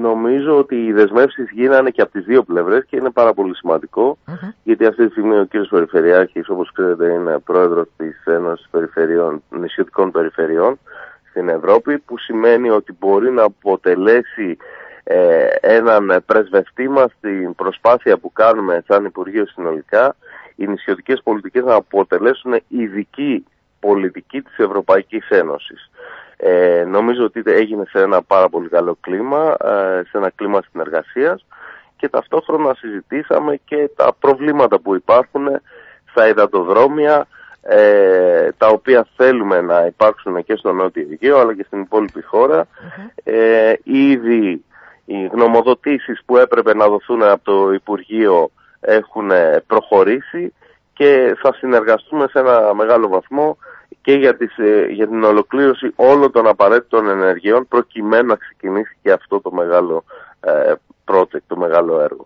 νομίζω ότι οι δεσμεύσεις γίνανε και από τις δύο πλευρές και είναι πάρα πολύ γιατί αυτή τη στιγμή ο κύριος Περιφερειάρχης όπως ξέρετε είναι πρόεδρος της Ένωσης Περιφερειών, Νησιωτικών Περιφερειών στην Ευρώπη που σημαίνει ότι μπορεί να αποτελέσει ε, έναν πρεσβευτή μας στην προσπάθεια που κάνουμε σαν Υπουργείο συνολικά οι νησιωτικές πολιτικές να αποτελέσουν ειδική πολιτική της Ευρωπαϊκής Ένωσης. Ε, νομίζω ότι έγινε σε ένα πάρα πολύ καλό κλίμα, ε, σε ένα κλίμα συνεργασίας και ταυτόχρονα συζητήσαμε και τα προβλήματα που υπάρχουν στα υδατοδρόμια, ε, τα οποία θέλουμε να υπάρξουν και στο Νότιο Αιγαίο αλλά και στην υπόλοιπη Ε, ήδη οι γνωμοδοτήσεις που έπρεπε να δοθούν από το Υπουργείο έχουν προχωρήσει και θα συνεργαστούμε σε ένα μεγάλο βαθμό και για, τις, ε, για την ολοκλήρωση όλων των απαραίτητων ενεργειών προκειμένου να ξεκινήσει και αυτό το μεγάλο ε, project, το μεγάλο έργο.